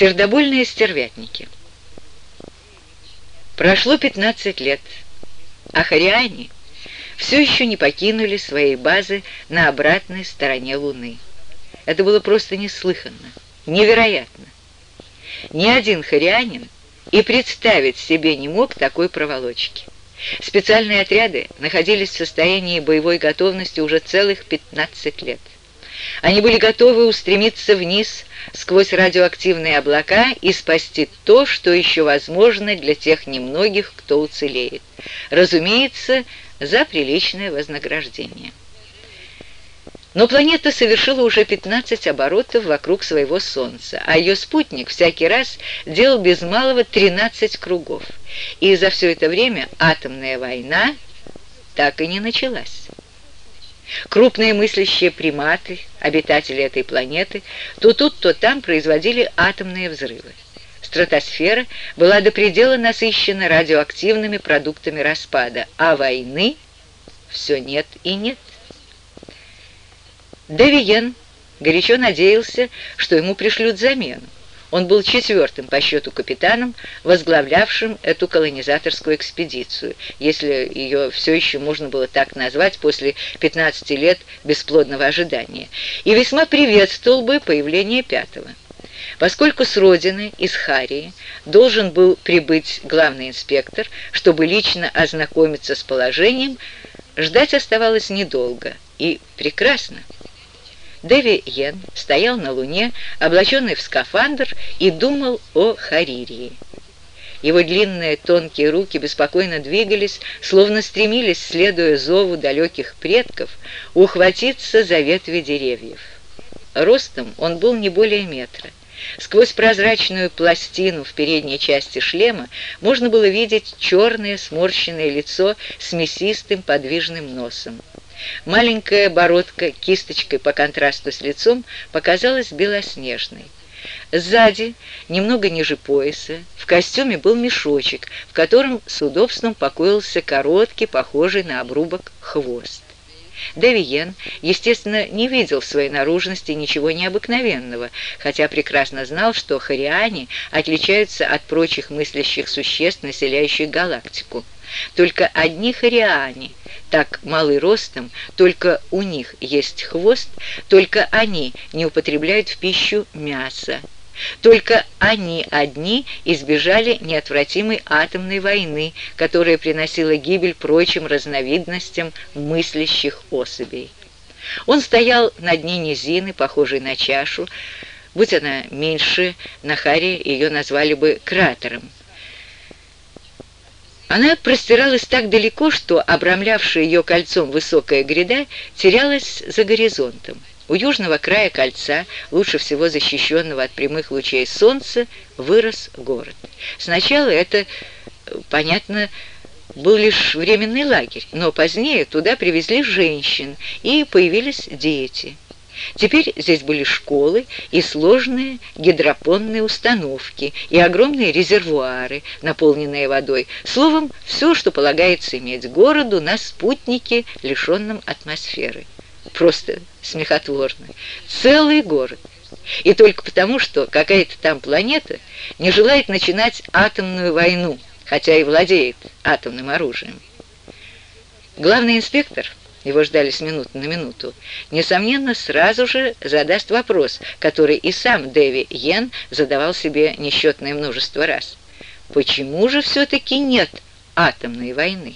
Сердобольные стервятники. Прошло 15 лет, а хариане все еще не покинули своей базы на обратной стороне Луны. Это было просто неслыханно, невероятно. Ни один харианин и представить себе не мог такой проволочки. Специальные отряды находились в состоянии боевой готовности уже целых 15 лет. Они были готовы устремиться вниз сквозь радиоактивные облака и спасти то, что еще возможно для тех немногих, кто уцелеет. Разумеется, за приличное вознаграждение. Но планета совершила уже 15 оборотов вокруг своего Солнца, а ее спутник всякий раз делал без малого 13 кругов. И за все это время атомная война так и не началась. Крупные мыслящие приматы, обитатели этой планеты, то тут, то там производили атомные взрывы. Стратосфера была до предела насыщена радиоактивными продуктами распада, а войны все нет и нет. Девиен горячо надеялся, что ему пришлют замену. Он был четвертым по счету капитаном, возглавлявшим эту колонизаторскую экспедицию, если ее все еще можно было так назвать после 15 лет бесплодного ожидания, и весьма приветствовал бы появление пятого. Поскольку с родины, из Харии, должен был прибыть главный инспектор, чтобы лично ознакомиться с положением, ждать оставалось недолго и прекрасно. Дэви Йен стоял на луне, облаченный в скафандр, и думал о Харирии. Его длинные тонкие руки беспокойно двигались, словно стремились, следуя зову далеких предков, ухватиться за ветви деревьев. Ростом он был не более метра. Сквозь прозрачную пластину в передней части шлема можно было видеть черное сморщенное лицо с мясистым подвижным носом. Маленькая бородка кисточкой по контрасту с лицом показалась белоснежной. Сзади, немного ниже пояса, в костюме был мешочек, в котором с удобством покоился короткий, похожий на обрубок, хвост. Девиен, естественно, не видел в своей наружности ничего необыкновенного, хотя прекрасно знал, что хариане отличаются от прочих мыслящих существ, населяющих галактику. Только одни хариане, так малы ростом, только у них есть хвост, только они не употребляют в пищу мясо. Только они одни избежали неотвратимой атомной войны, которая приносила гибель прочим разновидностям мыслящих особей. Он стоял на дне низины, похожей на чашу. Будь она меньше, на Харе ее назвали бы кратером. Она простиралась так далеко, что обрамлявшая ее кольцом высокая гряда терялась за горизонтом. У южного края кольца, лучше всего защищенного от прямых лучей солнца, вырос город. Сначала это, понятно, был лишь временный лагерь, но позднее туда привезли женщин, и появились дети. Теперь здесь были школы и сложные гидропонные установки, и огромные резервуары, наполненные водой. Словом, все, что полагается иметь городу на спутнике, лишенном атмосферы. Просто смехотворно. Целый город. И только потому, что какая-то там планета не желает начинать атомную войну, хотя и владеет атомным оружием. Главный инспектор его ждали с минуты на минуту, несомненно, сразу же задаст вопрос, который и сам Дэви Йен задавал себе несчетное множество раз. Почему же все-таки нет атомной войны?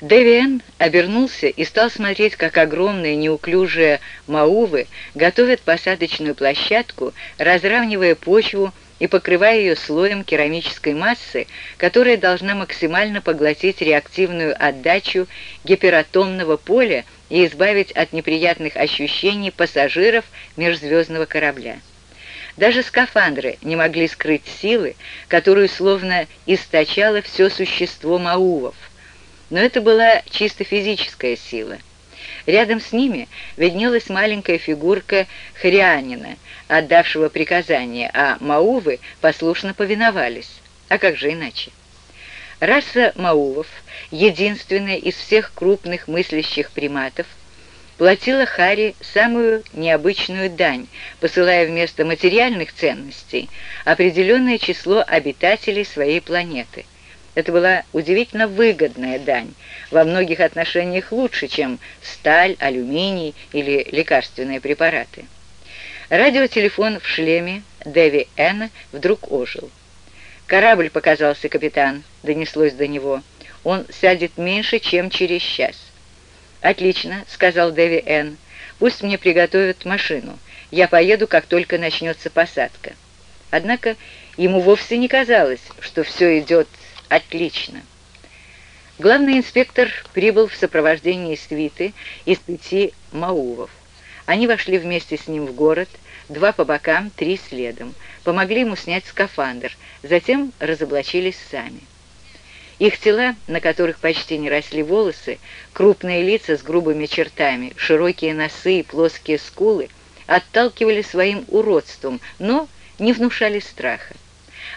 Дэвиэн обернулся и стал смотреть, как огромные неуклюжие маувы готовят посадочную площадку, разравнивая почву и покрывая ее слоем керамической массы, которая должна максимально поглотить реактивную отдачу гиператомного поля и избавить от неприятных ощущений пассажиров межзвездного корабля. Даже скафандры не могли скрыть силы, которую словно источало все существо маувов. Но это была чисто физическая сила – Рядом с ними виднелась маленькая фигурка хрианина, отдавшего приказание, а маувы послушно повиновались. А как же иначе? Раса маувов, единственная из всех крупных мыслящих приматов, платила Хари самую необычную дань, посылая вместо материальных ценностей определенное число обитателей своей планеты. Это была удивительно выгодная дань, во многих отношениях лучше, чем сталь, алюминий или лекарственные препараты. Радиотелефон в шлеме Дэви Энна вдруг ожил. «Корабль показался, капитан», — донеслось до него. «Он сядет меньше, чем через час». «Отлично», — сказал Дэви Энн. «Пусть мне приготовят машину. Я поеду, как только начнется посадка». Однако ему вовсе не казалось, что все идет отлично. Главный инспектор прибыл в сопровождении свиты из пяти маувов. Они вошли вместе с ним в город, два по бокам, три следом, помогли ему снять скафандр, затем разоблачились сами. Их тела, на которых почти не росли волосы, крупные лица с грубыми чертами, широкие носы и плоские скулы, отталкивали своим уродством, но не внушали страха.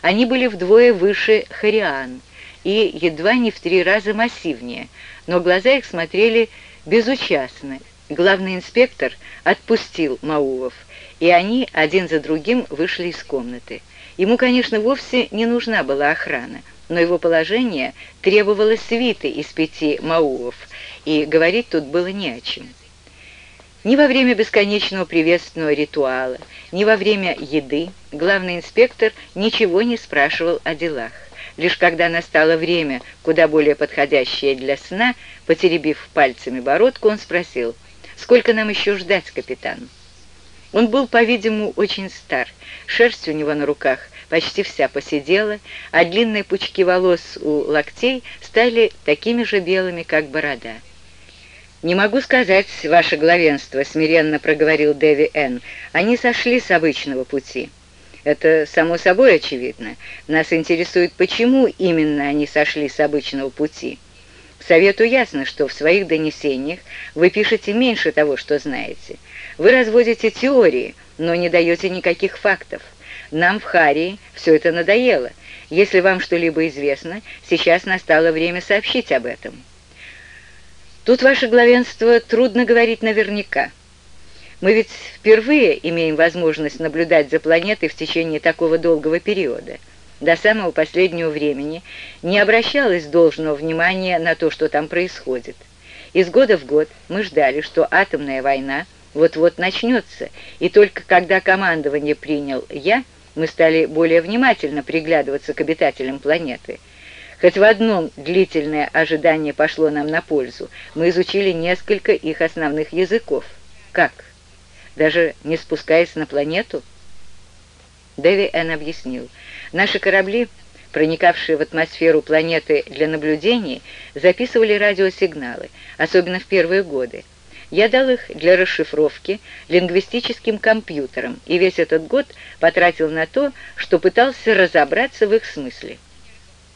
Они были вдвое выше Хариан и едва не в три раза массивнее, но глаза их смотрели безучастно. Главный инспектор отпустил Маулов, и они один за другим вышли из комнаты. Ему, конечно, вовсе не нужна была охрана, но его положение требовало свиты из пяти маулов, и говорить тут было не о чем. Ни во время бесконечного приветственного ритуала, ни во время еды главный инспектор ничего не спрашивал о делах. Лишь когда настало время, куда более подходящее для сна, потеребив пальцами бородку, он спросил, «Сколько нам еще ждать, капитан?» Он был, по-видимому, очень стар. Шерсть у него на руках почти вся посидела, а длинные пучки волос у локтей стали такими же белыми, как борода. «Не могу сказать, ваше главенство», — смиренно проговорил Дэви Н. «Они сошли с обычного пути». «Это само собой очевидно. Нас интересует, почему именно они сошли с обычного пути». Совету ясно, что в своих донесениях вы пишете меньше того, что знаете. Вы разводите теории, но не даете никаких фактов. Нам в Харии все это надоело. Если вам что-либо известно, сейчас настало время сообщить об этом. Тут, ваше главенство, трудно говорить наверняка. Мы ведь впервые имеем возможность наблюдать за планетой в течение такого долгого периода до самого последнего времени не обращалось должного внимания на то, что там происходит. Из года в год мы ждали, что атомная война вот-вот начнется, и только когда командование принял я, мы стали более внимательно приглядываться к обитателям планеты. Хоть в одном длительное ожидание пошло нам на пользу, мы изучили несколько их основных языков. Как? Даже не спускаясь на планету? Дэви Эн объяснил. Наши корабли, проникавшие в атмосферу планеты для наблюдений, записывали радиосигналы, особенно в первые годы. Я дал их для расшифровки лингвистическим компьютерам и весь этот год потратил на то, что пытался разобраться в их смысле.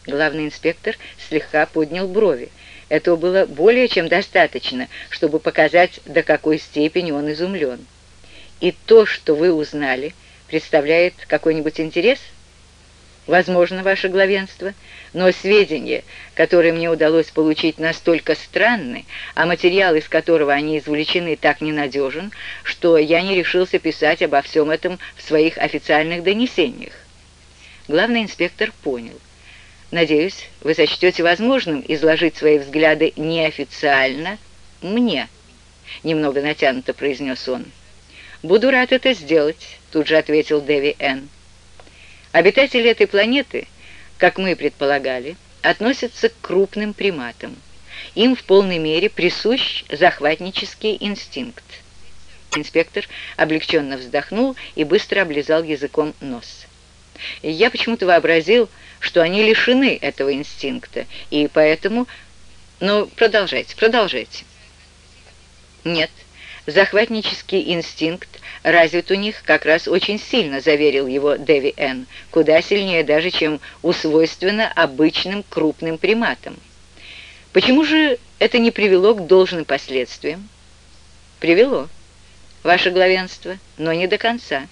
Главный инспектор слегка поднял брови. Этого было более чем достаточно, чтобы показать, до какой степени он изумлен. «И то, что вы узнали», представляет какой-нибудь интерес? Возможно, ваше главенство, но сведения, которые мне удалось получить, настолько странны, а материал, из которого они извлечены, так ненадежен, что я не решился писать обо всем этом в своих официальных донесениях. Главный инспектор понял. Надеюсь, вы сочтете возможным изложить свои взгляды неофициально мне, немного натянуто произнес он. «Буду рад это сделать», — тут же ответил Дэви Н. Обитатели этой планеты, как мы предполагали, относятся к крупным приматам. Им в полной мере присущ захватнический инстинкт. Инспектор облегченно вздохнул и быстро облизал языком нос. Я почему-то вообразил, что они лишены этого инстинкта, и поэтому... Ну, продолжайте, продолжайте. Нет, Захватнический инстинкт развит у них как раз очень сильно, заверил его Дэви Н., куда сильнее даже, чем у свойственно обычным крупным приматам. Почему же это не привело к должным последствиям? Привело, ваше главенство, но не до конца.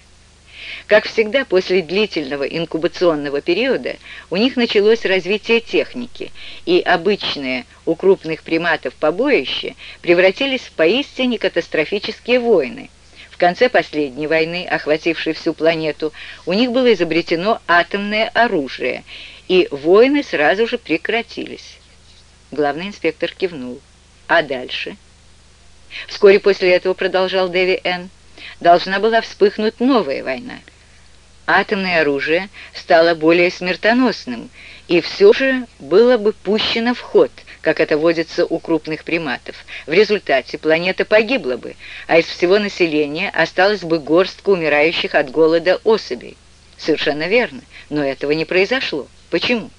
Как всегда, после длительного инкубационного периода у них началось развитие техники, и обычные у крупных приматов побоища превратились в поистине катастрофические войны. В конце последней войны, охватившей всю планету, у них было изобретено атомное оружие, и войны сразу же прекратились. Главный инспектор кивнул. А дальше? Вскоре после этого, продолжал Дэви Н., должна была вспыхнуть новая война. Атомное оружие стало более смертоносным, и все же было бы пущено в ход, как это водится у крупных приматов. В результате планета погибла бы, а из всего населения осталось бы горстка умирающих от голода особей. Совершенно верно, но этого не произошло. Почему?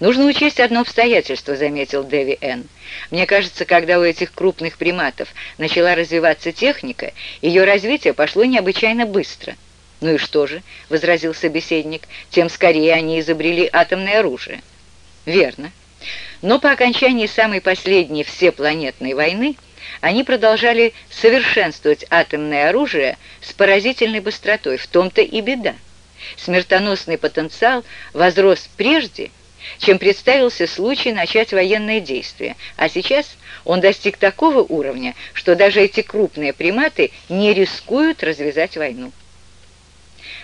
«Нужно учесть одно обстоятельство», — заметил Дэви Н. «Мне кажется, когда у этих крупных приматов начала развиваться техника, ее развитие пошло необычайно быстро». «Ну и что же?» — возразил собеседник. «Тем скорее они изобрели атомное оружие». «Верно. Но по окончании самой последней всепланетной войны они продолжали совершенствовать атомное оружие с поразительной быстротой. В том-то и беда. Смертоносный потенциал возрос прежде, чем представился случай начать военные действия, а сейчас он достиг такого уровня, что даже эти крупные приматы не рискуют развязать войну.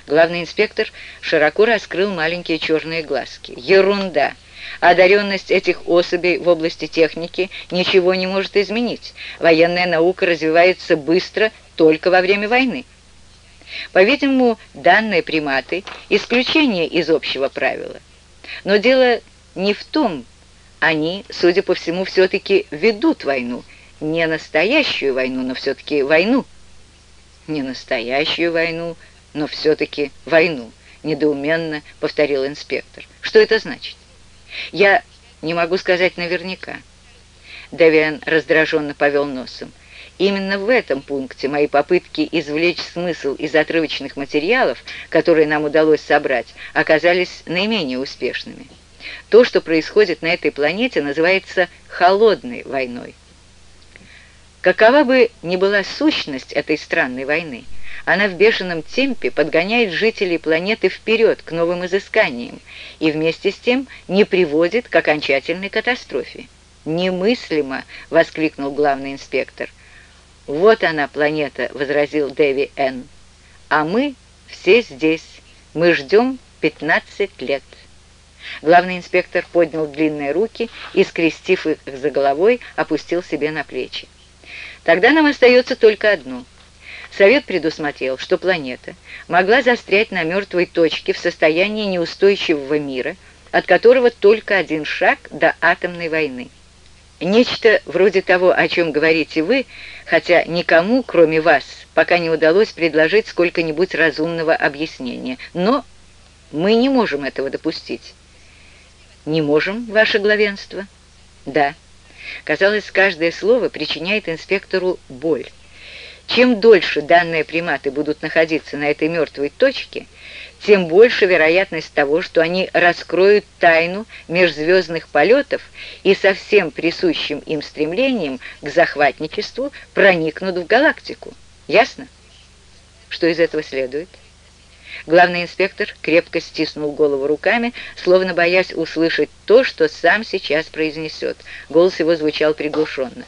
Главный инспектор широко раскрыл маленькие черные глазки. Ерунда! Одаренность этих особей в области техники ничего не может изменить. Военная наука развивается быстро только во время войны. По-видимому, данные приматы – исключение из общего правила. Но дело не в том, они, судя по всему, все-таки ведут войну. Не настоящую войну, но все-таки войну. Не настоящую войну, но все-таки войну, недоуменно повторил инспектор. Что это значит? Я не могу сказать наверняка. Девиан раздраженно повел носом. Именно в этом пункте мои попытки извлечь смысл из отрывочных материалов, которые нам удалось собрать, оказались наименее успешными. То, что происходит на этой планете, называется «холодной войной». Какова бы ни была сущность этой странной войны, она в бешеном темпе подгоняет жителей планеты вперед к новым изысканиям и вместе с тем не приводит к окончательной катастрофе. «Немыслимо!» — воскликнул главный инспектор. «Вот она, планета», — возразил Дэви Н. «А мы все здесь. Мы ждем 15 лет». Главный инспектор поднял длинные руки и, скрестив их за головой, опустил себе на плечи. «Тогда нам остается только одно». Совет предусмотрел, что планета могла застрять на мертвой точке в состоянии неустойчивого мира, от которого только один шаг до атомной войны. Нечто вроде того, о чем говорите вы, хотя никому, кроме вас, пока не удалось предложить сколько-нибудь разумного объяснения. Но мы не можем этого допустить. Не можем, ваше главенство? Да. Казалось, каждое слово причиняет инспектору боль. Чем дольше данные приматы будут находиться на этой мертвой точке, тем больше вероятность того, что они раскроют тайну межзвездных полетов и со всем присущим им стремлением к захватничеству проникнут в галактику. Ясно? Что из этого следует? Главный инспектор крепко стиснул голову руками, словно боясь услышать то, что сам сейчас произнесет. Голос его звучал приглушенно.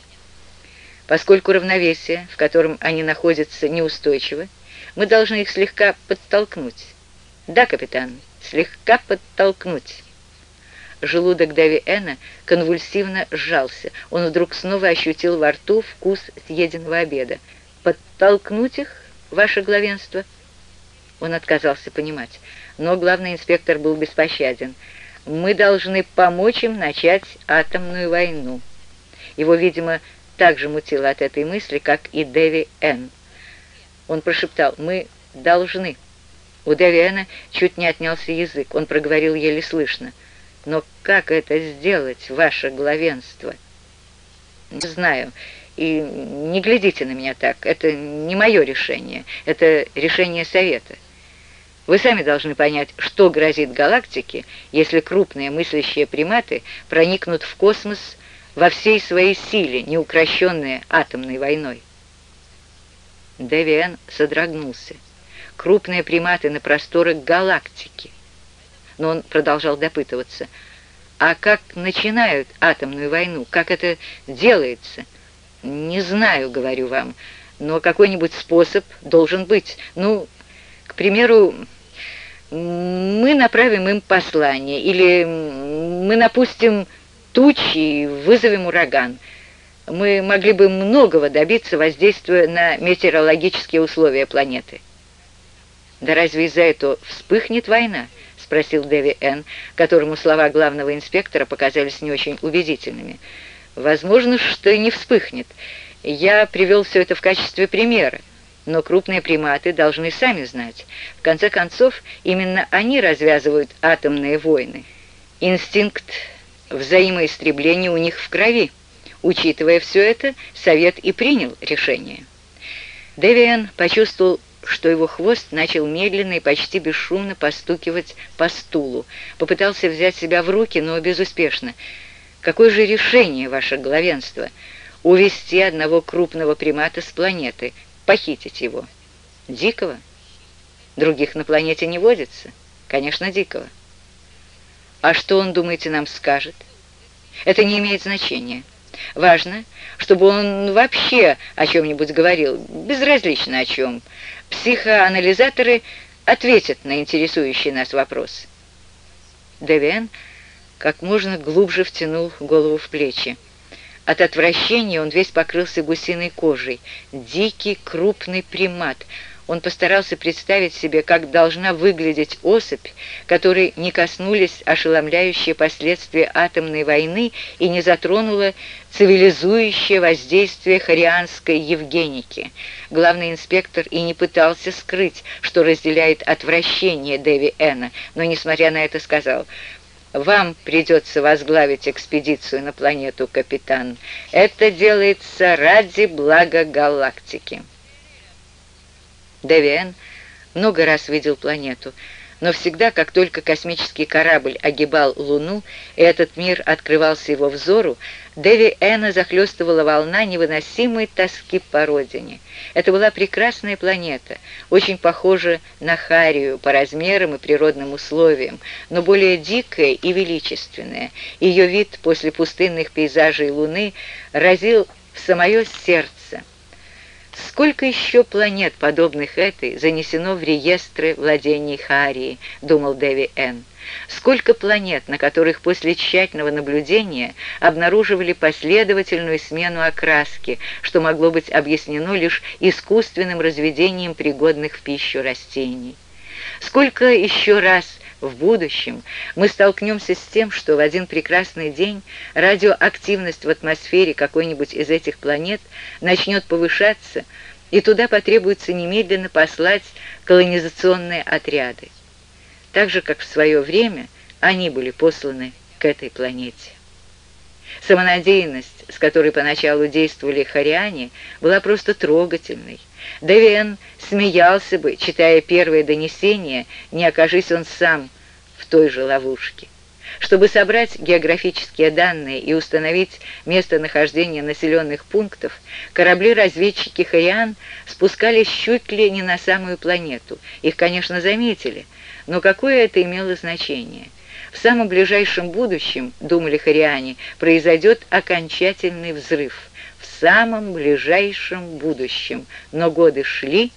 Поскольку равновесие, в котором они находятся, неустойчиво, мы должны их слегка подтолкнуть. «Да, капитан, слегка подтолкнуть». Желудок Дэви Эна конвульсивно сжался. Он вдруг снова ощутил во рту вкус съеденного обеда. «Подтолкнуть их, ваше главенство?» Он отказался понимать. Но главный инспектор был беспощаден. «Мы должны помочь им начать атомную войну». Его, видимо, так же мутило от этой мысли, как и Дэви Н. Он прошептал «Мы должны». У Девиэна чуть не отнялся язык, он проговорил еле слышно. «Но как это сделать, ваше главенство?» «Не знаю, и не глядите на меня так, это не мое решение, это решение Совета. Вы сами должны понять, что грозит галактике, если крупные мыслящие приматы проникнут в космос во всей своей силе, неукрощенные атомной войной». Девиэн содрогнулся. Крупные приматы на просторах галактики. Но он продолжал допытываться. А как начинают атомную войну? Как это делается? Не знаю, говорю вам, но какой-нибудь способ должен быть. Ну, к примеру, мы направим им послание, или мы напустим тучи и вызовем ураган. Мы могли бы многого добиться, воздействуя на метеорологические условия планеты. «Да разве из-за этого вспыхнет война?» — спросил Дэви Н., которому слова главного инспектора показались не очень убедительными. «Возможно, что и не вспыхнет. Я привел все это в качестве примера. Но крупные приматы должны сами знать. В конце концов, именно они развязывают атомные войны. Инстинкт взаимоистребления у них в крови. Учитывая все это, Совет и принял решение. Девиан почувствовал, что его хвост начал медленно и почти бесшумно постукивать по стулу. Попытался взять себя в руки, но безуспешно. «Какое же решение, ваше главенство?» «Увести одного крупного примата с планеты, похитить его». «Дикого?» «Других на планете не водится?» «Конечно, дикого». «А что он, думаете, нам скажет?» «Это не имеет значения». Важно, чтобы он вообще о чем-нибудь говорил, безразлично о чем. Психоанализаторы ответят на интересующий нас вопрос. Девиан как можно глубже втянул голову в плечи. От отвращения он весь покрылся гусиной кожей. Дикий крупный примат — он постарался представить себе, как должна выглядеть особь, которой не коснулись ошеломляющие последствия атомной войны и не затронуло цивилизующее воздействие харианской Евгеники. Главный инспектор и не пытался скрыть, что разделяет отвращение Дэви Эна, но, несмотря на это, сказал «Вам придется возглавить экспедицию на планету, капитан. Это делается ради блага галактики». Девиэн много раз видел планету, но всегда, как только космический корабль огибал Луну, и этот мир открывался его взору, Дэви Эна захлестывала волна невыносимой тоски по родине. Это была прекрасная планета, очень похожа на Харию по размерам и природным условиям, но более дикая и величественная. Ее вид после пустынных пейзажей Луны разил в самое сердце. Сколько еще планет, подобных этой, занесено в реестры владений Харии, думал Дэви Н. Сколько планет, на которых после тщательного наблюдения обнаруживали последовательную смену окраски, что могло быть объяснено лишь искусственным разведением пригодных в пищу растений. Сколько еще раз в будущем мы столкнемся с тем, что в один прекрасный день радиоактивность в атмосфере какой-нибудь из этих планет начнет повышаться, и туда потребуется немедленно послать колонизационные отряды, так же, как в свое время они были посланы к этой планете. Самонадеянность, с которой поначалу действовали хариане, была просто трогательной. Девиан смеялся бы, читая первое донесение, не окажись он сам в той же ловушке. Чтобы собрать географические данные и установить местонахождение населенных пунктов, корабли-разведчики Хариан спускались чуть ли не на самую планету. Их, конечно, заметили, но какое это имело значение – в самом ближайшем будущем, думали хариане, произойдет окончательный взрыв. Самом ближайшем будущем. Но годы шли,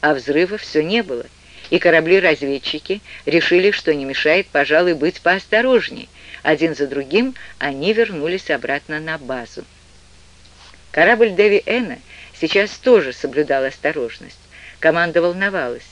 а взрыва все не было. И корабли-разведчики решили, что не мешает, пожалуй, быть поосторожней. Один за другим они вернулись обратно на базу. Корабль Дэви Эна сейчас тоже соблюдал осторожность. Команда волновалась.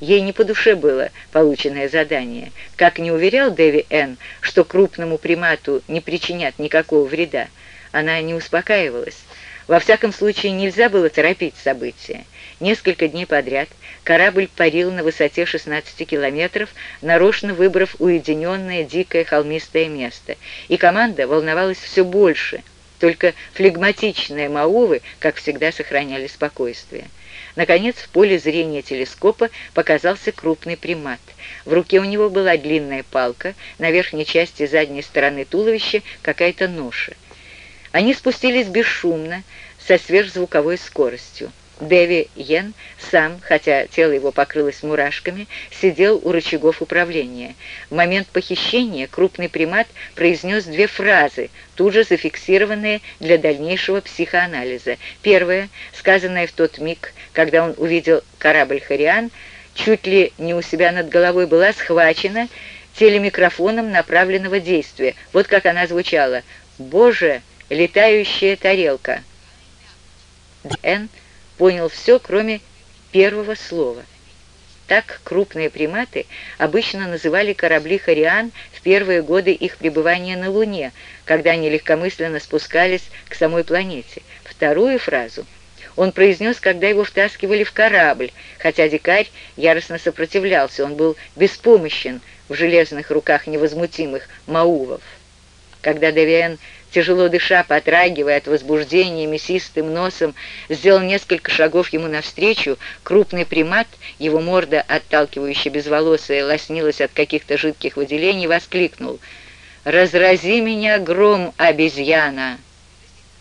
Ей не по душе было полученное задание. Как не уверял Дэви Н., что крупному примату не причинят никакого вреда, она не успокаивалась. Во всяком случае, нельзя было торопить события. Несколько дней подряд корабль парил на высоте 16 километров, нарочно выбрав уединенное дикое холмистое место, и команда волновалась все больше. Только флегматичные Маувы, как всегда, сохраняли спокойствие. Наконец, в поле зрения телескопа показался крупный примат. В руке у него была длинная палка, на верхней части задней стороны туловища какая-то ноша. Они спустились бесшумно, со сверхзвуковой скоростью. Дэви Йен сам, хотя тело его покрылось мурашками, сидел у рычагов управления. В момент похищения крупный примат произнес две фразы, тут же зафиксированные для дальнейшего психоанализа. Первая, сказанная в тот миг, когда он увидел корабль «Хариан», чуть ли не у себя над головой была схвачена телемикрофоном направленного действия. Вот как она звучала. «Боже, летающая тарелка!» Н понял все, кроме первого слова. Так крупные приматы обычно называли корабли «Хариан» в первые годы их пребывания на Луне, когда они легкомысленно спускались к самой планете. Вторую фразу он произнес, когда его втаскивали в корабль, хотя дикарь яростно сопротивлялся, он был беспомощен в железных руках невозмутимых маувов. Когда Девиэн тяжело дыша, потрагивая от возбуждения мясистым носом, сделал несколько шагов ему навстречу, крупный примат, его морда, отталкивающая безволосая, лоснилась от каких-то жидких выделений, воскликнул «Разрази меня, гром, обезьяна!»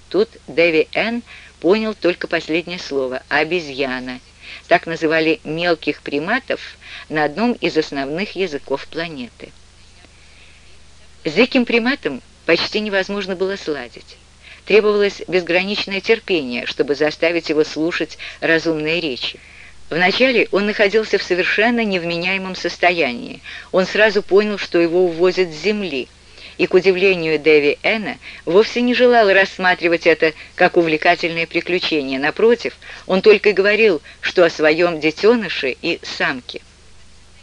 Тут Дэви Н. понял только последнее слово «обезьяна». Так называли мелких приматов на одном из основных языков планеты. Диким приматом почти невозможно было сладить. Требовалось безграничное терпение, чтобы заставить его слушать разумные речи. Вначале он находился в совершенно невменяемом состоянии. Он сразу понял, что его увозят с земли, и, к удивлению Дэви Эна, вовсе не желал рассматривать это как увлекательное приключение. Напротив, он только и говорил, что о своем детеныше и самке.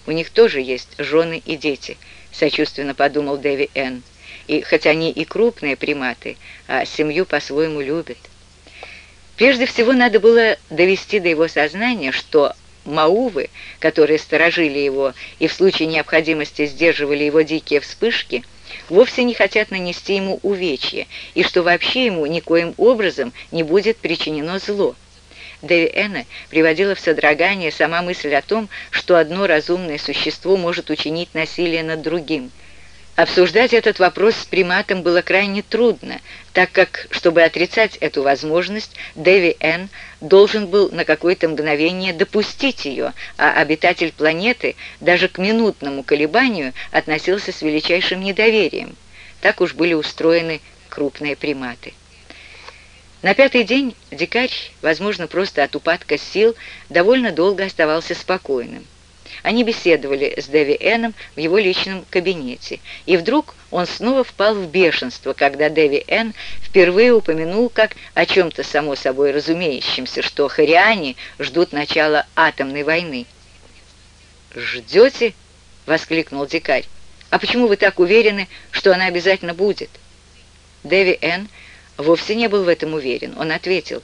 «У них тоже есть жены и дети», — сочувственно подумал Дэви Эн и хоть они и крупные приматы, а семью по-своему любят. Прежде всего надо было довести до его сознания, что маувы, которые сторожили его и в случае необходимости сдерживали его дикие вспышки, вовсе не хотят нанести ему увечья, и что вообще ему никоим образом не будет причинено зло. Дэви Энна приводила в содрогание сама мысль о том, что одно разумное существо может учинить насилие над другим – Обсуждать этот вопрос с приматом было крайне трудно, так как, чтобы отрицать эту возможность, Дэви Н. должен был на какое-то мгновение допустить ее, а обитатель планеты даже к минутному колебанию относился с величайшим недоверием. Так уж были устроены крупные приматы. На пятый день дикарь, возможно, просто от упадка сил, довольно долго оставался спокойным. Они беседовали с Дэви Эном в его личном кабинете, и вдруг он снова впал в бешенство, когда Дэви Эн впервые упомянул как о чем-то само собой разумеющемся, что хариане ждут начала атомной войны. «Ждете?» — воскликнул дикарь. «А почему вы так уверены, что она обязательно будет?» Дэви Эн вовсе не был в этом уверен. Он ответил,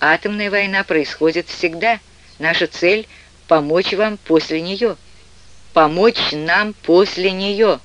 «Атомная война происходит всегда. Наша цель — помочь вам после нее. Помочь нам после нее.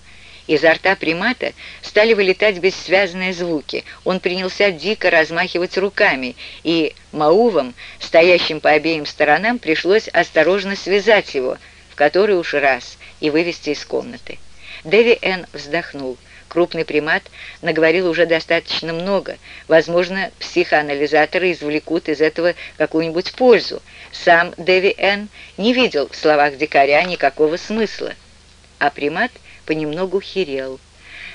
Изо рта примата стали вылетать бессвязные звуки. Он принялся дико размахивать руками, и Маувам, стоящим по обеим сторонам, пришлось осторожно связать его, в который уж раз, и вывести из комнаты. Дэви Н. вздохнул. Крупный примат наговорил уже достаточно много. Возможно, психоанализаторы извлекут из этого какую-нибудь пользу. Сам Дэви Н. не видел в словах дикаря никакого смысла. А примат понемногу херел.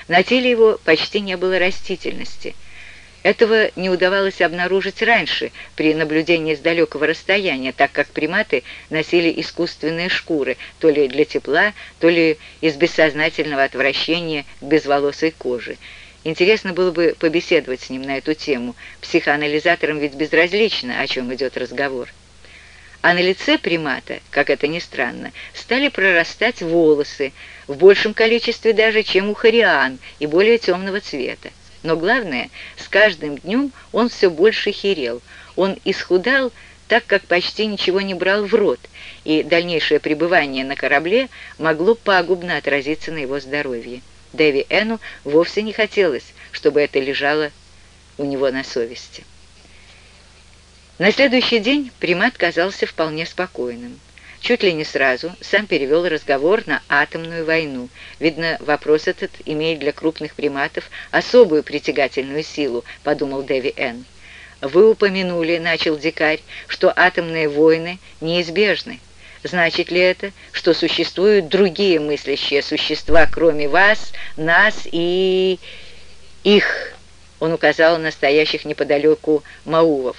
На теле его почти не было растительности. Этого не удавалось обнаружить раньше при наблюдении с далекого расстояния, так как приматы носили искусственные шкуры, то ли для тепла, то ли из бессознательного отвращения к безволосой коже. Интересно было бы побеседовать с ним на эту тему. Психоанализаторам ведь безразлично, о чем идет разговор. А на лице примата, как это ни странно, стали прорастать волосы, в большем количестве даже, чем у хориан, и более темного цвета. Но главное, с каждым днем он все больше херел. Он исхудал, так как почти ничего не брал в рот, и дальнейшее пребывание на корабле могло пагубно отразиться на его здоровье. Дэви Эну вовсе не хотелось, чтобы это лежало у него на совести. На следующий день примат казался вполне спокойным чуть ли не сразу сам перевел разговор на атомную войну. Видно, вопрос этот имеет для крупных приматов особую притягательную силу, подумал Дэви Н. «Вы упомянули, — начал дикарь, — что атомные войны неизбежны. Значит ли это, что существуют другие мыслящие существа, кроме вас, нас и... их?» Он указал на стоящих неподалеку Маулов.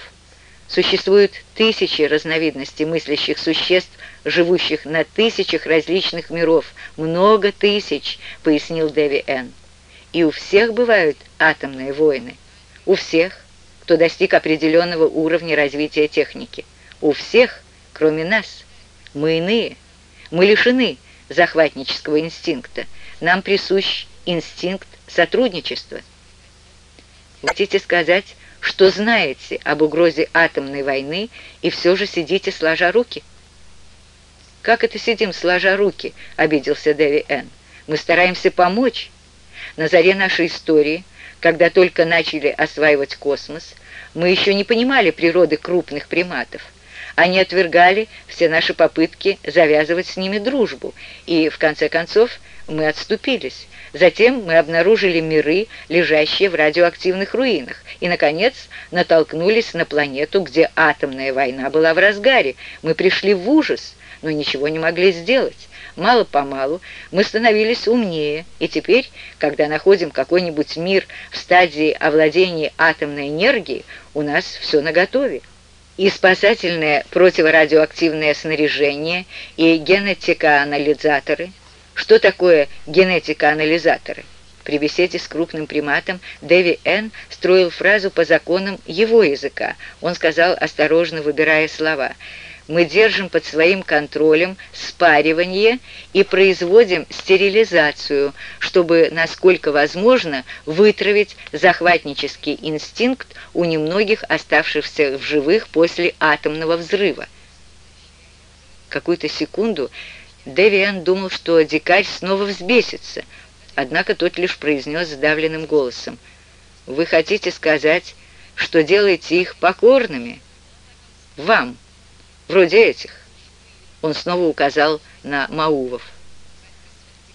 Существуют тысячи разновидностей мыслящих существ, живущих на тысячах различных миров. Много тысяч, пояснил Дэви Н. И у всех бывают атомные войны. У всех кто достиг определенного уровня развития техники. У всех, кроме нас. Мы иные. Мы лишены захватнического инстинкта. Нам присущ инстинкт сотрудничества. Хотите сказать, что знаете об угрозе атомной войны и все же сидите сложа руки? «Как это сидим сложа руки?» — обиделся Дэви Н. «Мы стараемся помочь. На заре нашей истории — когда только начали осваивать космос, мы еще не понимали природы крупных приматов. Они отвергали все наши попытки завязывать с ними дружбу, и, в конце концов, мы отступились. Затем мы обнаружили миры, лежащие в радиоактивных руинах, и, наконец, натолкнулись на планету, где атомная война была в разгаре. Мы пришли в ужас, но ничего не могли сделать. Мало-помалу мы становились умнее, и теперь, когда находим какой-нибудь мир в стадии овладения атомной энергией, у нас все наготове. И спасательное противорадиоактивное снаряжение, и генетикоанализаторы. Что такое генетикоанализаторы? При беседе с крупным приматом Дэви Н. строил фразу по законам его языка. Он сказал, осторожно выбирая слова – мы держим под своим контролем спаривание и производим стерилизацию, чтобы, насколько возможно, вытравить захватнический инстинкт у немногих оставшихся в живых после атомного взрыва. Какую-то секунду Девиан думал, что дикарь снова взбесится, однако тот лишь произнес сдавленным голосом. «Вы хотите сказать, что делаете их покорными? Вам?» Вроде этих. Он снова указал на Маувов.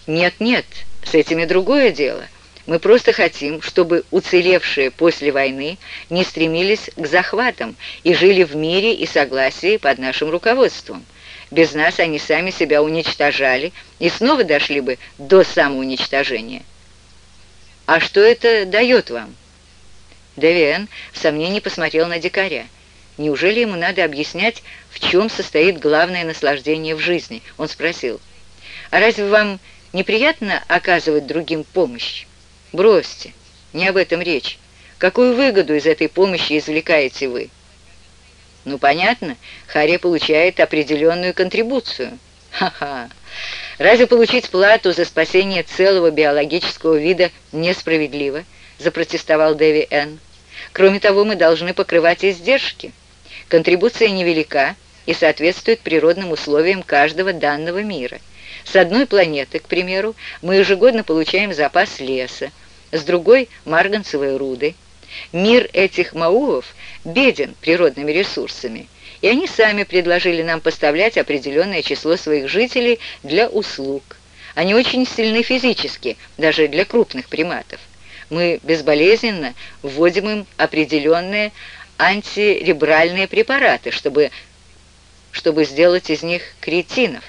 Нет-нет, с этими другое дело. Мы просто хотим, чтобы уцелевшие после войны не стремились к захватам и жили в мире и согласии под нашим руководством. Без нас они сами себя уничтожали и снова дошли бы до самоуничтожения. А что это дает вам? Девиан в сомнении посмотрел на дикаря. Неужели ему надо объяснять, в чем состоит главное наслаждение в жизни? Он спросил. А разве вам неприятно оказывать другим помощь? Бросьте, не об этом речь. Какую выгоду из этой помощи извлекаете вы? Ну, понятно, Харе получает определенную контрибуцию. Ха-ха. Разве получить плату за спасение целого биологического вида несправедливо? Запротестовал Дэви Н. Кроме того, мы должны покрывать издержки. Контрибуция невелика и соответствует природным условиям каждого данного мира. С одной планеты, к примеру, мы ежегодно получаем запас леса, с другой – марганцевые руды. Мир этих маулов беден природными ресурсами, и они сами предложили нам поставлять определенное число своих жителей для услуг. Они очень сильны физически, даже для крупных приматов. Мы безболезненно вводим им определенные антиребральные препараты, чтобы, чтобы сделать из них кретинов.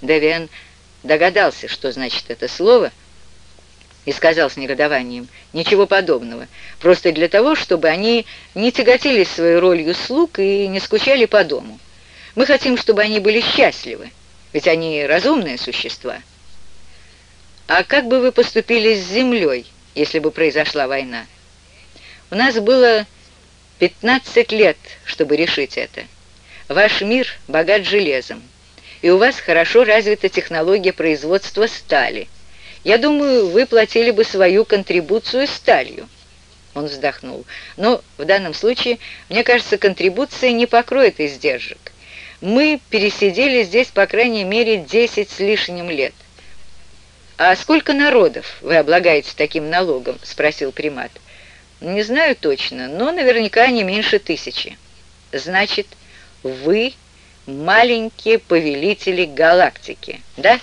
Девиан догадался, что значит это слово, и сказал с негодованием, «Ничего подобного, просто для того, чтобы они не тяготились своей ролью слуг и не скучали по дому. Мы хотим, чтобы они были счастливы, ведь они разумные существа». «А как бы вы поступили с землей, если бы произошла война?» У нас было 15 лет, чтобы решить это. Ваш мир богат железом, и у вас хорошо развита технология производства стали. Я думаю, вы платили бы свою контрибуцию сталью». Он вздохнул. «Но в данном случае, мне кажется, контрибуция не покроет издержек. Мы пересидели здесь, по крайней мере, 10 с лишним лет». «А сколько народов вы облагаете таким налогом?» – спросил примат. Не знаю точно, но наверняка не меньше тысячи. Значит, вы маленькие повелители галактики, да?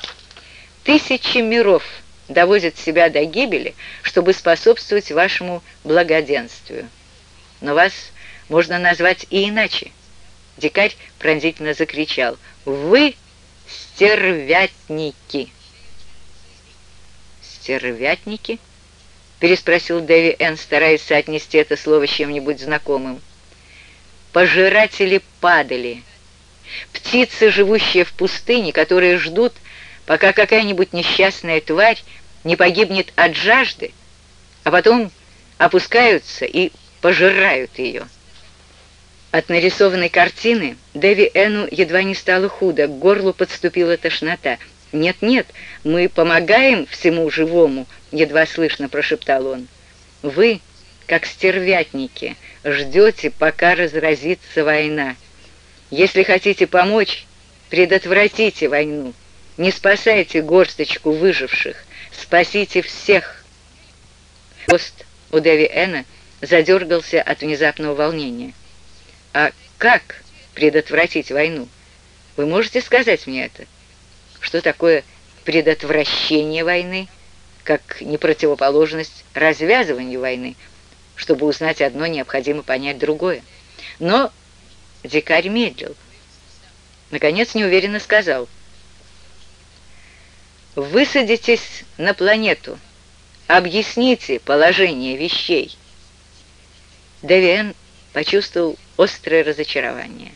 Тысячи миров доводят себя до гибели, чтобы способствовать вашему благоденствию. но вас можно назвать и иначе. Дикарь пронзительно закричал. «Вы стервятники!» «Стервятники?» — переспросил Дэви Энн, стараясь соотнести это слово с чем-нибудь знакомым. «Пожиратели падали. Птицы, живущие в пустыне, которые ждут, пока какая-нибудь несчастная тварь не погибнет от жажды, а потом опускаются и пожирают ее». От нарисованной картины Дэви Эну едва не стало худо, к горлу подступила тошнота. «Нет-нет, мы помогаем всему живому», — едва слышно прошептал он. «Вы, как стервятники, ждете, пока разразится война. Если хотите помочь, предотвратите войну. Не спасайте горсточку выживших, спасите всех». Хвост у Дэви Эна задергался от внезапного волнения. А как предотвратить войну? Вы можете сказать мне это? Что такое предотвращение войны, как не противоположность развязыванию войны? Чтобы узнать одно, необходимо понять другое. Но дикарь медлил. Наконец неуверенно сказал. «Высадитесь на планету. Объясните положение вещей». Девиан почувствовал острое разочарование.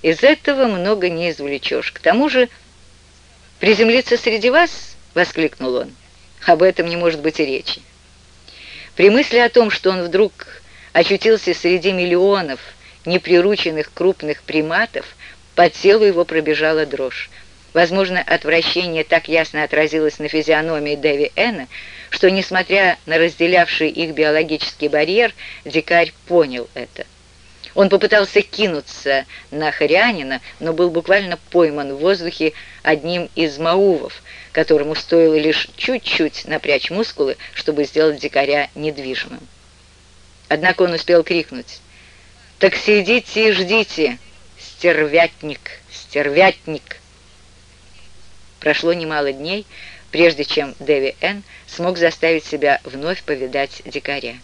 Из этого много не извлечешь. К тому же приземлиться среди вас, воскликнул он, об этом не может быть и речи. При мысли о том, что он вдруг очутился среди миллионов неприрученных крупных приматов, по телу его пробежала дрожь. Возможно, отвращение так ясно отразилось на физиономии Дэви Эна, что, несмотря на разделявший их биологический барьер, дикарь понял это. Он попытался кинуться на Харианина, но был буквально пойман в воздухе одним из маувов, которому стоило лишь чуть-чуть напрячь мускулы, чтобы сделать дикаря недвижимым. Однако он успел крикнуть «Так сидите и ждите, стервятник, стервятник!» Прошло немало дней, прежде чем Дэви Н. смог заставить себя вновь повидать дикаря.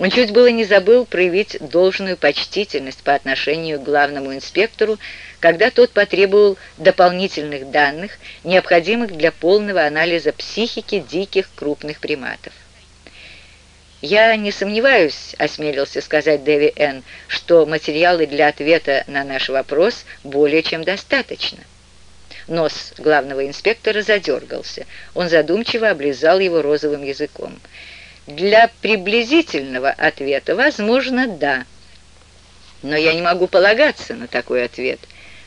Он чуть было не забыл проявить должную почтительность по отношению к главному инспектору, когда тот потребовал дополнительных данных, необходимых для полного анализа психики диких крупных приматов. «Я не сомневаюсь», — осмелился сказать Дэви Н., «что материалы для ответа на наш вопрос более чем достаточно». Нос главного инспектора задергался. Он задумчиво облизал его розовым языком. Для приблизительного ответа, возможно, да. Но я не могу полагаться на такой ответ.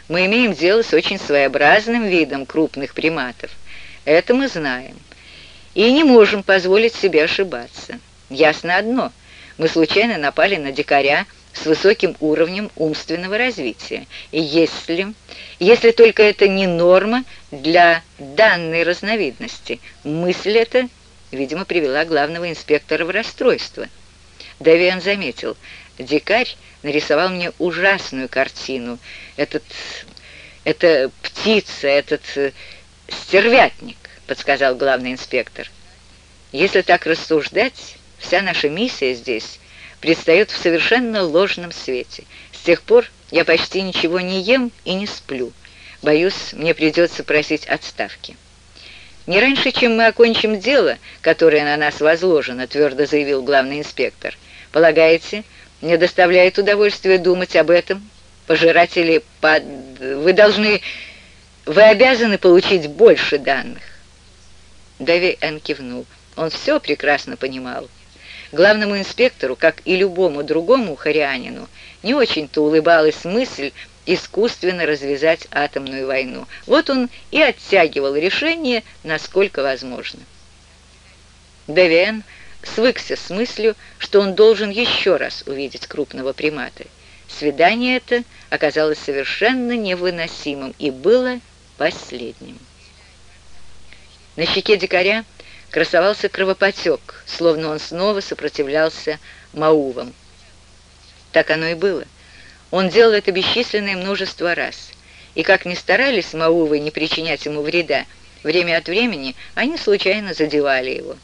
Мы имеем дело с очень своеобразным видом крупных приматов. Это мы знаем. И не можем позволить себе ошибаться. Ясно одно. Мы случайно напали на дикаря с высоким уровнем умственного развития. И если, если только это не норма для данной разновидности, мысль эта видимо, привела главного инспектора в расстройство. Давиан заметил, дикарь нарисовал мне ужасную картину. Этот, эта птица, этот э, стервятник, подсказал главный инспектор. Если так рассуждать, вся наша миссия здесь предстает в совершенно ложном свете. С тех пор я почти ничего не ем и не сплю. Боюсь, мне придется просить отставки. «Не раньше, чем мы окончим дело, которое на нас возложено», твердо заявил главный инспектор. «Полагаете, мне доставляет удовольствие думать об этом? Пожиратели под... Вы должны... Вы обязаны получить больше данных». Дави Эн кивнул. Он все прекрасно понимал. Главному инспектору, как и любому другому харианину, не очень-то улыбалась мысль, искусственно развязать атомную войну. Вот он и оттягивал решение, насколько возможно. Девиан свыкся с мыслью, что он должен еще раз увидеть крупного примата. Свидание это оказалось совершенно невыносимым и было последним. На щеке дикаря красовался кровопотек, словно он снова сопротивлялся Маувам. Так оно и было. Он делал это бесчисленное множество раз. И как ни старались Маувы не причинять ему вреда, время от времени они случайно задевали его.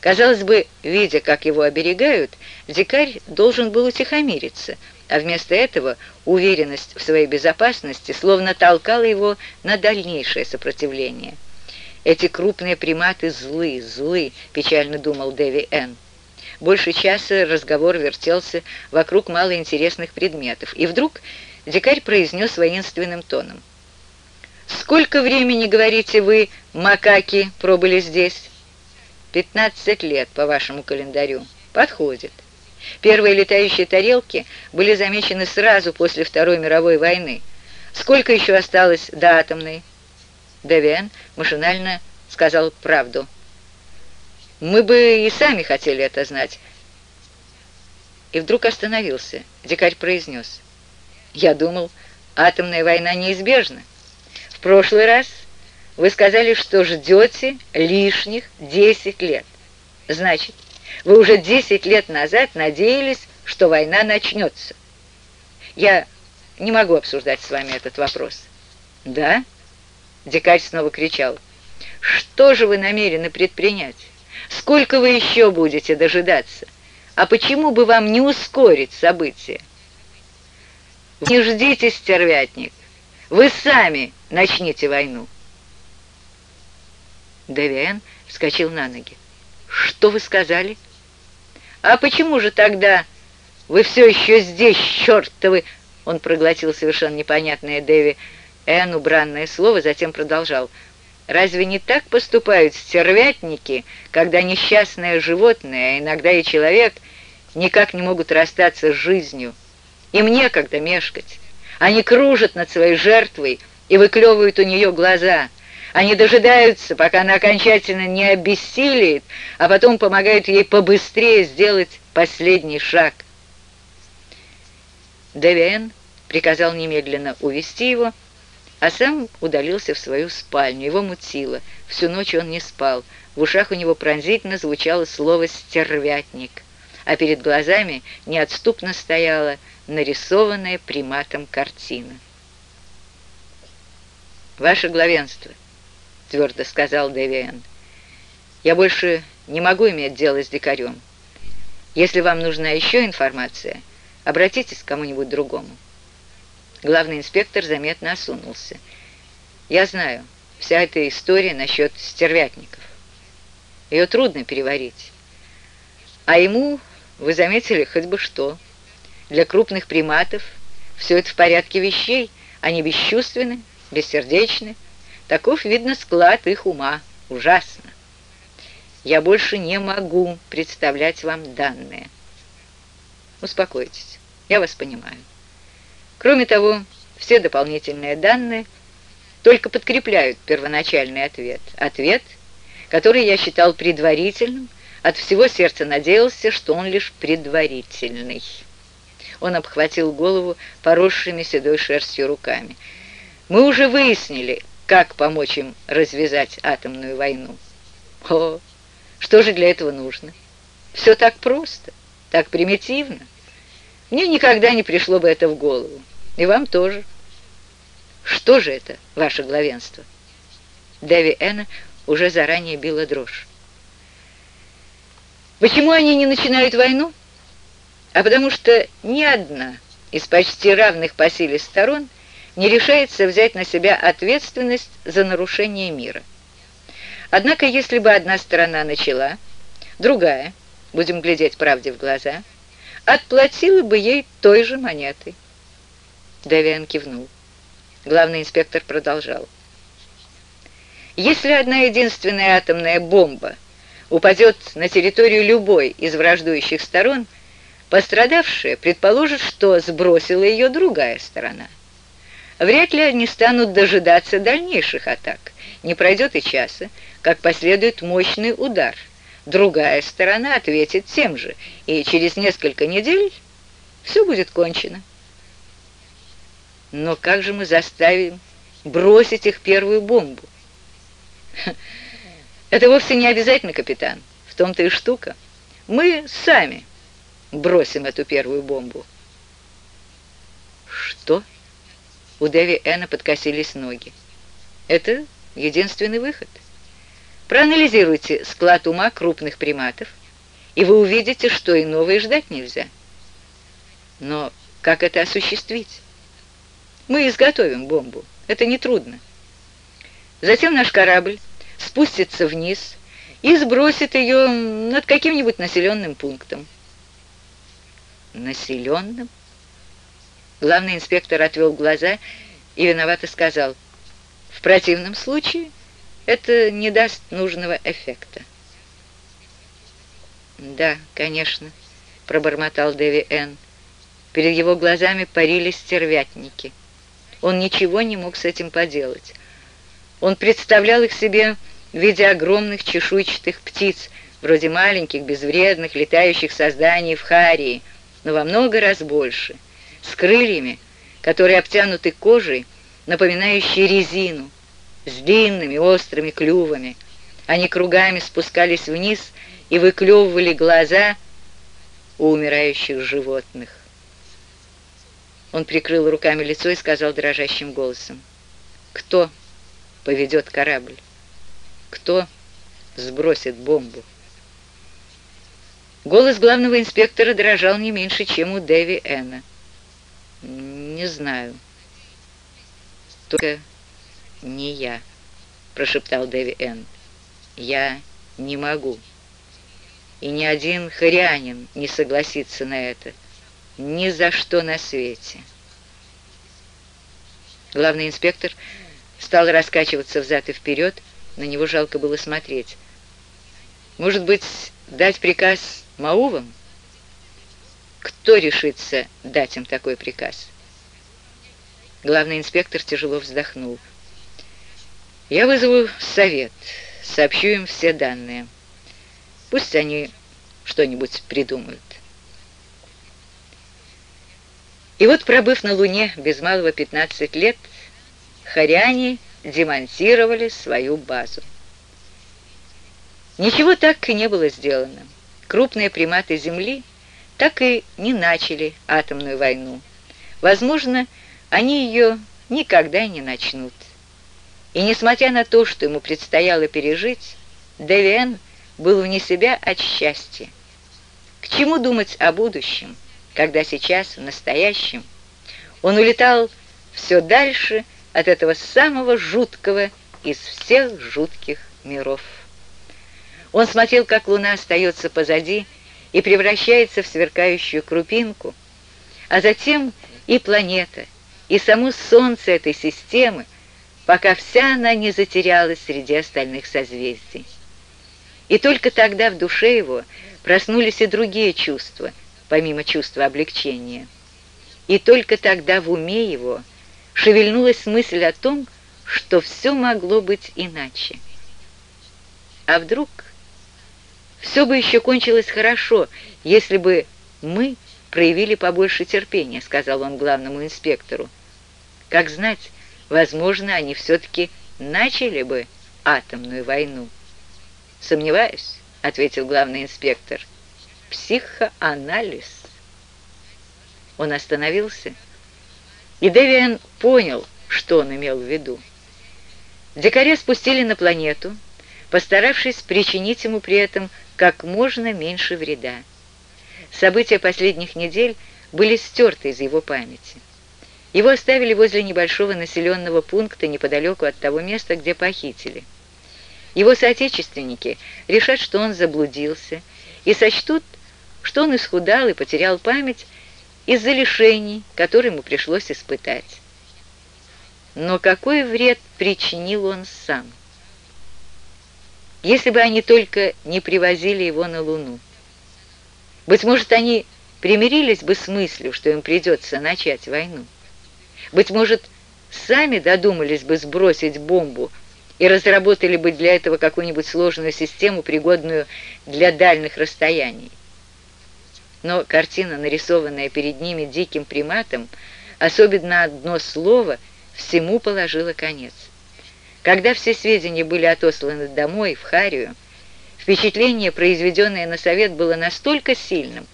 Казалось бы, видя, как его оберегают, дикарь должен был утихомириться, а вместо этого уверенность в своей безопасности словно толкала его на дальнейшее сопротивление. «Эти крупные приматы злы, злы», — печально думал Дэви Энн. Больше часа разговор вертелся вокруг малоинтересных предметов, и вдруг дикарь произнес воинственным тоном. «Сколько времени, говорите вы, макаки, пробыли здесь?» «Пятнадцать лет, по вашему календарю. Подходит. Первые летающие тарелки были замечены сразу после Второй мировой войны. Сколько еще осталось до атомной?» Девиан машинально сказал правду. «Мы бы и сами хотели это знать». И вдруг остановился. Дикарь произнес. «Я думал, атомная война неизбежна. В прошлый раз вы сказали, что ждете лишних 10 лет. Значит, вы уже 10 лет назад надеялись, что война начнется. Я не могу обсуждать с вами этот вопрос. Да? Дикарь снова кричал. Что же вы намерены предпринять? Сколько вы еще будете дожидаться? А почему бы вам не ускорить события? Не ждите, стервятник. Вы сами начните войну. Девиан вскочил на ноги. «Что вы сказали?» «А почему же тогда вы все еще здесь, чертовы?» Он проглотил совершенно непонятное Дэви Эн убранное слово, затем продолжал. «Разве не так поступают стервятники, когда несчастное животное, а иногда и человек, никак не могут расстаться с жизнью? Им некогда мешкать. Они кружат над своей жертвой и выклевывают у нее глаза». Они дожидаются, пока она окончательно не обессилит, а потом помогают ей побыстрее сделать последний шаг. Девиэн приказал немедленно увести его, а сам удалился в свою спальню. Его мутило. Всю ночь он не спал. В ушах у него пронзительно звучало слово «стервятник», а перед глазами неотступно стояла нарисованная приматом картина. «Ваше главенство», — твердо сказал Девиан. «Я больше не могу иметь дело с дикарем. Если вам нужна еще информация, обратитесь к кому-нибудь другому». Главный инспектор заметно осунулся. «Я знаю, вся эта история насчет стервятников. Ее трудно переварить. А ему, вы заметили, хоть бы что. Для крупных приматов все это в порядке вещей, они бесчувственны, бессердечны, Таков, видно, склад их ума. Ужасно. Я больше не могу представлять вам данные. Успокойтесь, я вас понимаю. Кроме того, все дополнительные данные только подкрепляют первоначальный ответ. Ответ, который я считал предварительным, от всего сердца надеялся, что он лишь предварительный. Он обхватил голову поросшими седой шерстью руками. Мы уже выяснили, как помочь им развязать атомную войну. О, что же для этого нужно? Все так просто, так примитивно. Мне никогда не пришло бы это в голову. И вам тоже. Что же это, ваше главенство? Дэви Энна уже заранее била дрожь. Почему они не начинают войну? А потому что ни одна из почти равных по силе сторон не решается взять на себя ответственность за нарушение мира. Однако, если бы одна сторона начала, другая, будем глядеть правде в глаза, отплатила бы ей той же монетой. Девиан кивнул. Главный инспектор продолжал. Если одна единственная атомная бомба упадет на территорию любой из враждующих сторон, пострадавшая предположит, что сбросила ее другая сторона. Вряд ли они станут дожидаться дальнейших атак. Не пройдет и часа, как последует мощный удар. Другая сторона ответит тем же, и через несколько недель все будет кончено. Но как же мы заставим бросить их первую бомбу? Это вовсе не обязательно, капитан. В том-то и штука. Мы сами бросим эту первую бомбу. Что? У Дэви Эна подкосились ноги. Это единственный выход. Проанализируйте склад ума крупных приматов, и вы увидите, что иного и ждать нельзя. Но как это осуществить? Мы изготовим бомбу. Это нетрудно. Затем наш корабль спустится вниз и сбросит ее над каким-нибудь населенным пунктом. Населенным? Главный инспектор отвел глаза и виновато сказал, в противном случае это не даст нужного эффекта. «Да, конечно», — пробормотал Дэви Энн. Перед его глазами парили стервятники. Он ничего не мог с этим поделать. Он представлял их себе в виде огромных чешуйчатых птиц, вроде маленьких, безвредных, летающих созданий в Харии, но во много раз больше, с крыльями, которые обтянуты кожей, напоминающей резину, с длинными острыми клювами. Они кругами спускались вниз и выклевывали глаза у умирающих животных. Он прикрыл руками лицо и сказал дрожащим голосом, «Кто поведет корабль? Кто сбросит бомбу?» Голос главного инспектора дрожал не меньше, чем у Дэви Энна. «Не знаю. Только не я», — прошептал Дэви Энн. «Я не могу. И ни один хорянин не согласится на это». Ни за что на свете. Главный инспектор стал раскачиваться взад и вперед, на него жалко было смотреть. Может быть, дать приказ Маувам? Кто решится дать им такой приказ? Главный инспектор тяжело вздохнул. Я вызову совет, сообщу им все данные. Пусть они что-нибудь придумают. И вот, пробыв на Луне без малого 15 лет, хоряне демонтировали свою базу. Ничего так и не было сделано. Крупные приматы Земли так и не начали атомную войну. Возможно, они ее никогда не начнут. И несмотря на то, что ему предстояло пережить, Девиэн был вне себя от счастья. К чему думать о будущем? Когда сейчас, в настоящем, он улетал все дальше от этого самого жуткого из всех жутких миров. Он смотрел, как луна остается позади и превращается в сверкающую крупинку, а затем и планета, и само Солнце этой системы, пока вся она не затерялась среди остальных созвездий. И только тогда в душе его проснулись и другие чувства – помимо чувства облегчения. И только тогда в уме его шевельнулась мысль о том, что все могло быть иначе. А вдруг все бы еще кончилось хорошо, если бы мы проявили побольше терпения, сказал он главному инспектору. Как знать, возможно, они все-таки начали бы атомную войну. «Сомневаюсь», — ответил главный инспектор психоанализ. Он остановился, и Девиан понял, что он имел в виду. Дикаря спустили на планету, постаравшись причинить ему при этом как можно меньше вреда. События последних недель были стерты из его памяти. Его оставили возле небольшого населенного пункта неподалеку от того места, где похитили. Его соотечественники решат, что он заблудился, и сочтут что он исхудал и потерял память из-за лишений, которые ему пришлось испытать. Но какой вред причинил он сам? Если бы они только не привозили его на Луну. Быть может, они примирились бы с мыслью, что им придется начать войну. Быть может, сами додумались бы сбросить бомбу и разработали бы для этого какую-нибудь сложную систему, пригодную для дальних расстояний но картина, нарисованная перед ними диким приматом, особенно одно слово, всему положила конец. Когда все сведения были отосланы домой, в Харию, впечатление, произведенное на совет, было настолько сильным,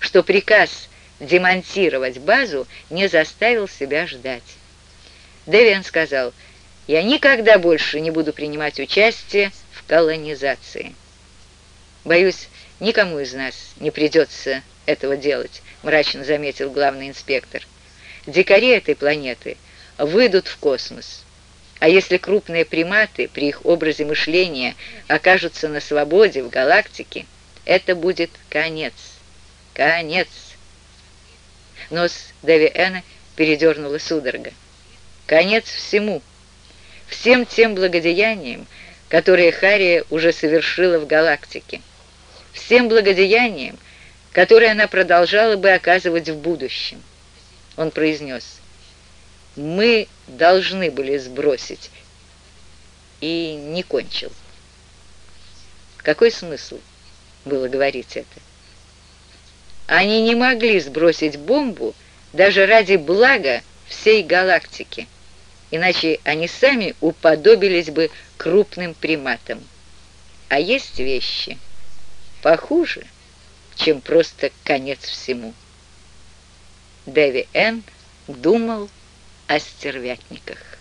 что приказ демонтировать базу не заставил себя ждать. Девиан сказал, «Я никогда больше не буду принимать участие в колонизации. «Боюсь, никому из нас не придется этого делать», — мрачно заметил главный инспектор. «Дикари этой планеты выйдут в космос, а если крупные приматы при их образе мышления окажутся на свободе в галактике, это будет конец. Конец!» Нос Дэви Эна передернула судорога. «Конец всему!» всем тем благодеяниям, которые Хария уже совершила в галактике, всем благодеяниям, которые она продолжала бы оказывать в будущем. Он произнес, «Мы должны были сбросить» и не кончил. Какой смысл было говорить это? Они не могли сбросить бомбу даже ради блага всей галактики иначе они сами уподобились бы крупным приматам. А есть вещи похуже, чем просто конец всему. Дэви Н. думал о стервятниках.